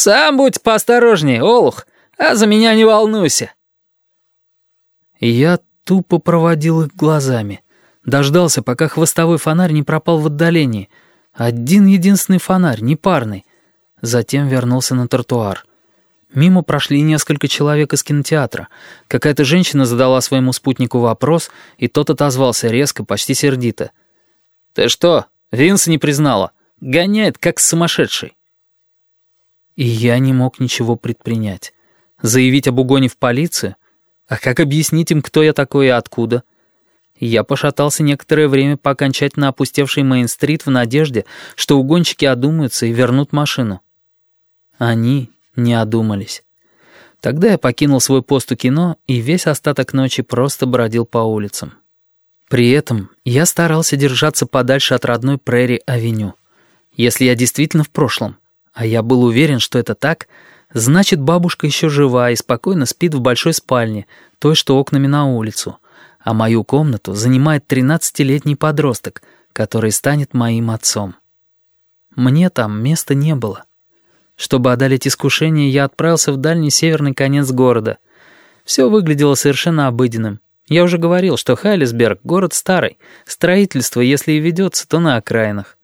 «Сам будь поосторожнее, Олух, а за меня не волнуйся». Я тупо проводил их глазами. Дождался, пока хвостовой фонарь не пропал в отдалении. Один единственный фонарь, не парный. Затем вернулся на тротуар. Мимо прошли несколько человек из кинотеатра. Какая-то женщина задала своему спутнику вопрос, и тот отозвался резко, почти сердито. «Ты что, Винса не признала? Гоняет, как сумасшедший». И я не мог ничего предпринять. Заявить об угоне в полицию? А как объяснить им, кто я такой и откуда? Я пошатался некоторое время по окончательно опустевшей Мейн-стрит в надежде, что угонщики одумаются и вернут машину. Они не одумались. Тогда я покинул свой пост у кино и весь остаток ночи просто бродил по улицам. При этом я старался держаться подальше от родной Прерри-авеню. Если я действительно в прошлом, а я был уверен, что это так, значит, бабушка еще жива и спокойно спит в большой спальне, той, что окнами на улицу, а мою комнату занимает 13-летний подросток, который станет моим отцом. Мне там места не было. Чтобы одолеть искушение, я отправился в дальний северный конец города. Все выглядело совершенно обыденным. Я уже говорил, что Хайлисберг — город старый. Строительство, если и ведется, то на окраинах.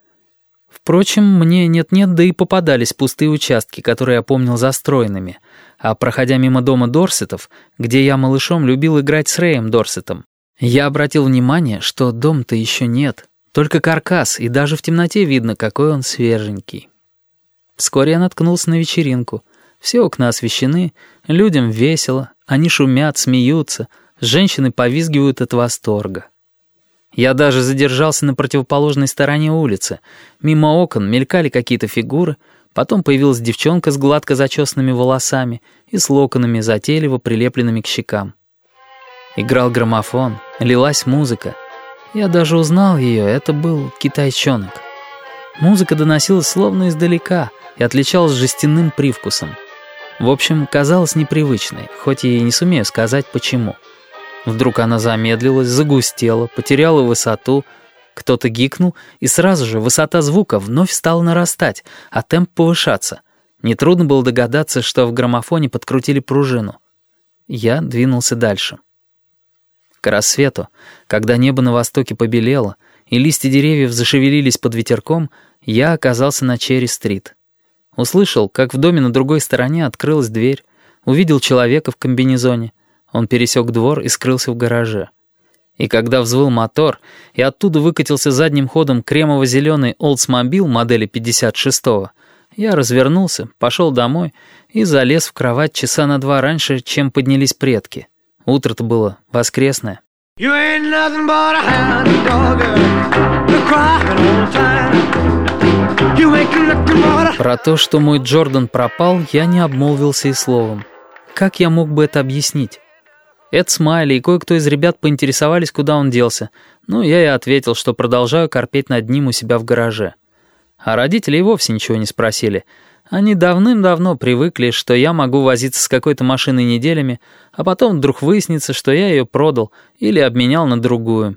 Впрочем, мне нет-нет, да и попадались пустые участки, которые я помнил застроенными. А проходя мимо дома Дорсетов, где я малышом любил играть с Рэем Дорсетом, я обратил внимание, что дом-то еще нет. Только каркас, и даже в темноте видно, какой он свеженький. Вскоре я наткнулся на вечеринку. Все окна освещены, людям весело, они шумят, смеются, женщины повизгивают от восторга. Я даже задержался на противоположной стороне улицы. Мимо окон мелькали какие-то фигуры, потом появилась девчонка с гладко зачесанными волосами и с локонами, затейливо прилепленными к щекам. Играл граммофон, лилась музыка. Я даже узнал ее, это был китайчонок. Музыка доносилась словно издалека — и отличалась жестяным привкусом. В общем, казалась непривычной, хоть и не сумею сказать почему. Вдруг она замедлилась, загустела, потеряла высоту, кто-то гикнул, и сразу же высота звука вновь стала нарастать, а темп повышаться. Нетрудно было догадаться, что в граммофоне подкрутили пружину. Я двинулся дальше. К рассвету, когда небо на востоке побелело, и листья деревьев зашевелились под ветерком, я оказался на Черри-стрит. Услышал, как в доме на другой стороне открылась дверь, увидел человека в комбинезоне. Он пересек двор и скрылся в гараже. И когда взвыл мотор, и оттуда выкатился задним ходом кремово-зеленый Oldsmobile модели 56-го, я развернулся, пошел домой и залез в кровать часа на два раньше, чем поднялись предки. Утро-то было воскресное. You ain't nothing but a hound dog, crying all the time. Про то, что мой Джордан пропал, я не обмолвился и словом. Как я мог бы это объяснить? Эд Смайли и кое-кто из ребят поинтересовались, куда он делся. Ну, я и ответил, что продолжаю корпеть над ним у себя в гараже. А родители и вовсе ничего не спросили. Они давным-давно привыкли, что я могу возиться с какой-то машиной неделями, а потом вдруг выяснится, что я ее продал или обменял на другую.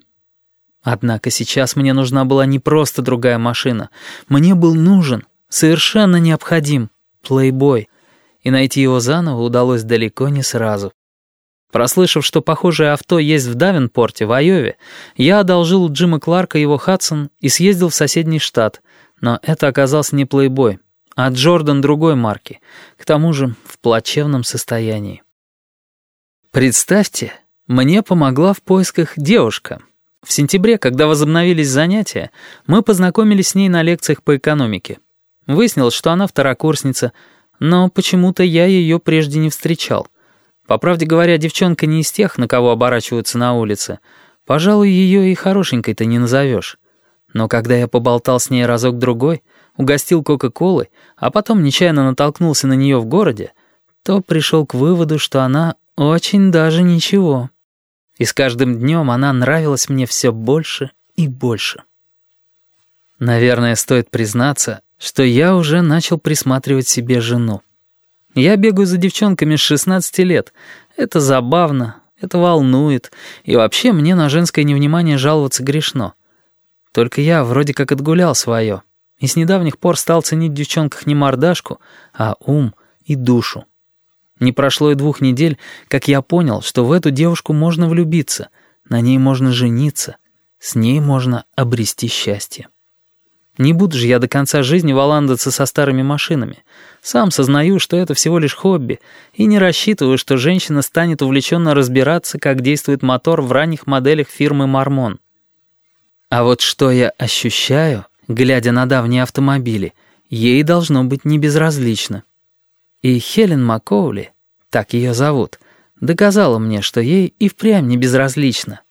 Однако сейчас мне нужна была не просто другая машина. Мне был нужен, совершенно необходим, плейбой. И найти его заново удалось далеко не сразу. Прослышав, что похожее авто есть в Давенпорте, в Айове, я одолжил у Джима Кларка его Хадсон и съездил в соседний штат. Но это оказался не плейбой, а Джордан другой марки, к тому же в плачевном состоянии. Представьте, мне помогла в поисках девушка, в сентябре, когда возобновились занятия, мы познакомились с ней на лекциях по экономике. Выяснилось, что она второкурсница, но почему-то я ее прежде не встречал. По правде говоря, девчонка не из тех, на кого оборачиваются на улице. Пожалуй, ее и хорошенькой-то не назовешь. Но когда я поболтал с ней разок-другой, угостил Кока-Колы, а потом нечаянно натолкнулся на нее в городе, то пришел к выводу, что она очень даже ничего. И с каждым днем она нравилась мне все больше и больше. Наверное, стоит признаться, что я уже начал присматривать себе жену. Я бегаю за девчонками с 16 лет. Это забавно, это волнует, и вообще мне на женское невнимание жаловаться грешно. Только я вроде как отгулял свое. и с недавних пор стал ценить в девчонках не мордашку, а ум и душу. Не прошло и двух недель, как я понял, что в эту девушку можно влюбиться, на ней можно жениться, с ней можно обрести счастье. Не буду же я до конца жизни валандаться со старыми машинами. Сам сознаю, что это всего лишь хобби, и не рассчитываю, что женщина станет увлеченно разбираться, как действует мотор в ранних моделях фирмы «Мормон». А вот что я ощущаю, глядя на давние автомобили, ей должно быть не безразлично. И Хелен Маккоули, так ее зовут, доказала мне, что ей и впрямь не безразлично,